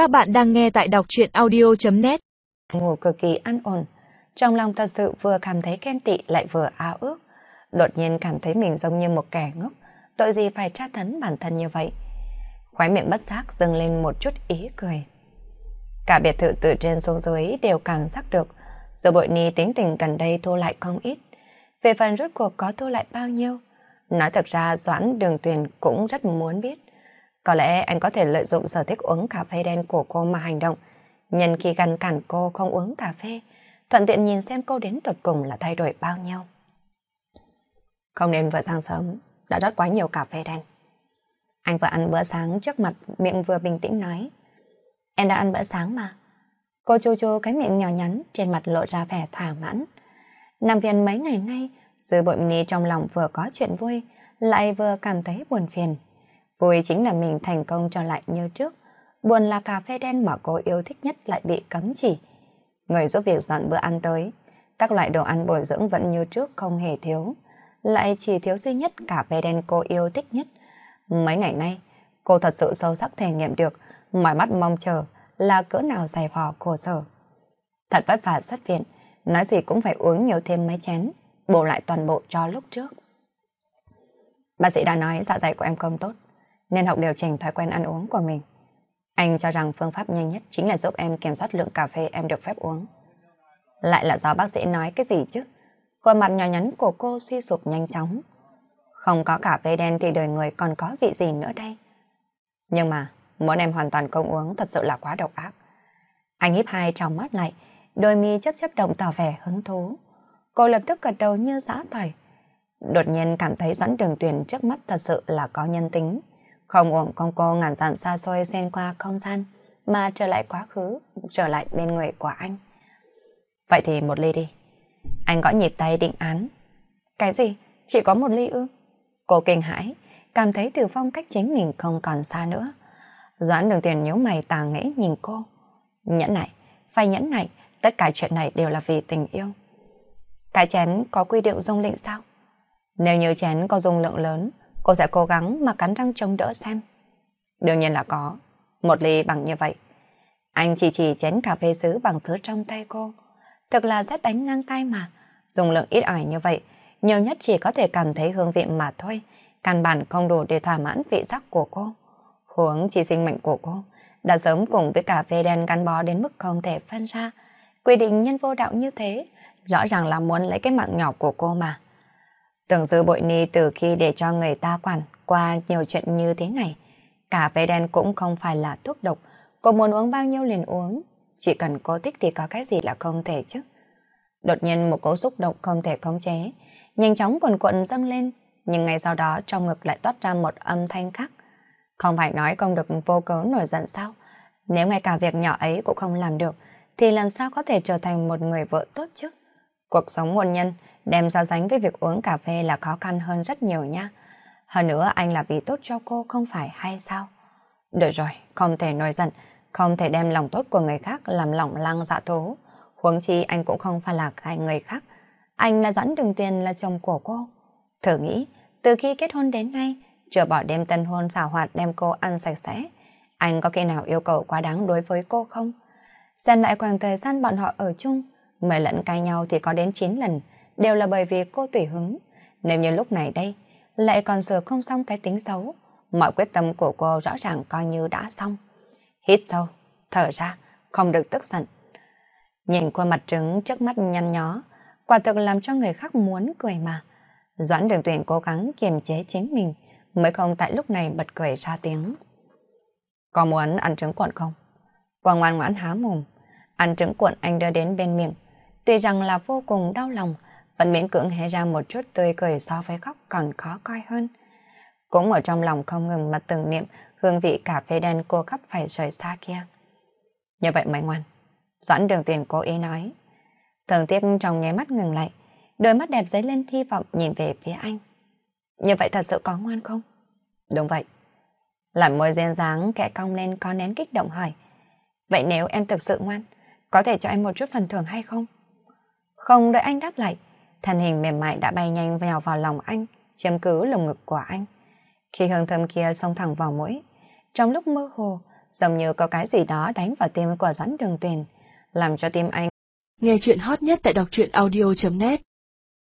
Các bạn đang nghe tại đọc truyện audio.net Ngủ cực kỳ an ổn, trong lòng thật sự vừa cảm thấy khen tị lại vừa ao ước. Đột nhiên cảm thấy mình giống như một kẻ ngốc, tội gì phải tra tấn bản thân như vậy. Khói miệng bất giác dâng lên một chút ý cười. Cả biệt thự từ trên xuống dưới đều cảm giác được, giờ bội ni tính tình gần đây thu lại không ít. Về phần rốt cuộc có thu lại bao nhiêu? Nói thật ra Doãn Đường Tuyền cũng rất muốn biết. Có lẽ anh có thể lợi dụng sở thích uống cà phê đen của cô mà hành động. Nhân khi ngăn cản cô không uống cà phê, thuận tiện nhìn xem cô đến tột cùng là thay đổi bao nhiêu. Không nên vừa sáng sớm, đã rót quá nhiều cà phê đen. Anh vừa ăn bữa sáng trước mặt, miệng vừa bình tĩnh nói. Em đã ăn bữa sáng mà. Cô chu chu cái miệng nhỏ nhắn, trên mặt lộ ra vẻ thỏa mãn. Nằm viện mấy ngày nay, Dư bội ni trong lòng vừa có chuyện vui, lại vừa cảm thấy buồn phiền. Vui chính là mình thành công trở lại như trước. Buồn là cà phê đen mà cô yêu thích nhất lại bị cấm chỉ. Người giúp việc dọn bữa ăn tới. Các loại đồ ăn bồi dưỡng vẫn như trước không hề thiếu. Lại chỉ thiếu duy nhất cà phê đen cô yêu thích nhất. Mấy ngày nay, cô thật sự sâu sắc thể nghiệm được mỏi mắt mong chờ là cỡ nào dày vò khổ sở. Thật vất vả xuất viện, nói gì cũng phải uống nhiều thêm mấy chén, bổ lại toàn bộ cho lúc trước. Bác sĩ đã nói dạ dày của em không tốt, nên học điều chỉnh thói quen ăn uống của mình. Anh cho rằng phương pháp nhanh nhất chính là giúp em kiểm soát lượng cà phê em được phép uống. Lại là do bác sĩ nói cái gì chứ? Khuôn mặt nhỏ nhắn của cô suy sụp nhanh chóng. Không có cà phê đen thì đời người còn có vị gì nữa đây? Nhưng mà, muốn em hoàn toàn không uống thật sự là quá độc ác. Anh híp hai trong mắt lại, đôi mi chấp chấp động tỏ vẻ hứng thú. Cô lập tức gật đầu như giã tỏi. Đột nhiên cảm thấy Doãn Đường Tuyền trước mắt thật sự là có nhân tính. Không uổng con cô ngàn dặm xa xôi xuyên qua không gian, mà trở lại quá khứ, trở lại bên người của anh. Vậy thì một ly đi. Anh gõ nhịp tay định án. Cái gì? Chỉ có một ly ư? Cô kinh hãi, cảm thấy từ phong cách chính mình không còn xa nữa. Doãn đường tiền nhíu mày tà nghĩ nhìn cô. Nhẫn nại, phải nhẫn nại, tất cả chuyện này đều là vì tình yêu. Cái chén có quy định dung lượng sao? Nếu như chén có dung lượng lớn, cô sẽ cố gắng mà cắn răng chống đỡ xem. Đương nhiên là có. Một ly bằng như vậy. Anh chỉ chỉ chén cà phê sứ bằng sứ trong tay cô. Thực là rất đánh ngang tay mà. Dùng lượng ít ỏi như vậy, nhiều nhất chỉ có thể cảm thấy hương vị mà thôi. Căn bản không đủ để thỏa mãn vị giác của cô. Huống chỉ sinh mệnh của cô đã sớm cùng với cà phê đen gắn bó đến mức không thể phân ra. Quy định nhân vô đạo như thế, rõ ràng là muốn lấy cái mạng nhỏ của cô mà. Tưởng dư bội ni từ khi để cho người ta quản qua nhiều chuyện như thế này. Cà phê đen cũng không phải là thuốc độc, cô muốn uống bao nhiêu liền uống. Chỉ cần cô thích thì có cái gì là không thể chứ. Đột nhiên một cỗ xúc động không thể khống chế, nhanh chóng quần cuộn dâng lên, nhưng ngay sau đó trong ngực lại toát ra một âm thanh khác. Không phải nói không được vô cớ nổi giận sao? Nếu ngay cả việc nhỏ ấy cũng không làm được, thì làm sao có thể trở thành một người vợ tốt chứ? Cuộc sống hôn nhân đem so sánh với việc uống cà phê là khó khăn hơn rất nhiều nha. Hơn nữa anh là vì tốt cho cô không phải hay sao? Được rồi, không thể nổi giận, không thể đem lòng tốt của người khác làm lòng lăng dạ thú. Huống chi anh cũng không phải là cái người khác. Anh là Doãn Đường Tiền là chồng của cô. Thử nghĩ, từ khi kết hôn đến nay, chưa bỏ đêm tân hôn xào hoạt đem cô ăn sạch sẽ. Anh có khi nào yêu cầu quá đáng đối với cô không? Xem lại khoảng thời gian bọn họ ở chung, mười lần cãi nhau thì có đến 9 lần, đều là bởi vì cô tùy hứng. Nếu như lúc này đây, lại còn sửa không xong cái tính xấu, mọi quyết tâm của cô rõ ràng coi như đã xong. Hít sâu, thở ra, không được tức giận. Nhìn khuôn mặt trứng trước mắt nhăn nhó, quả thực làm cho người khác muốn cười mà. Doãn đường tuyển cố gắng kiềm chế chính mình, mới không tại lúc này bật cười ra tiếng. Có muốn ăn trứng cuộn không? Quang ngoan ngoãn há mồm, ăn trứng cuộn anh đưa đến bên miệng. Tuy rằng là vô cùng đau lòng, vẫn miễn cưỡng hé ra một chút tươi cười so với khóc còn khó coi hơn. Cũng ở trong lòng không ngừng mà tưởng niệm hương vị cà phê đen cô khắp phải rời xa kia. Như vậy mày ngoan, Doãn đường tuyển cố ý nói. Thường tiếc trong nháy mắt ngừng lại, đôi mắt đẹp dấy lên hy vọng nhìn về phía anh. Như vậy thật sự có ngoan không? Đúng vậy. Làm môi duyên dáng kẻ cong lên có nén kích động hỏi. Vậy nếu em thực sự ngoan, có thể cho em một chút phần thưởng hay không? Không đợi anh đáp lại, thân hình mềm mại đã bay nhanh vào vào lòng anh, chiếm cứ lồng ngực của anh. Khi hương thơm kia xông thẳng vào mũi, trong lúc mơ hồ, giống như có cái gì đó đánh vào tim của Doãn Đường Tuyền, làm cho tim anh. Nghe chuyện hot nhất tại đọc truyện audio.net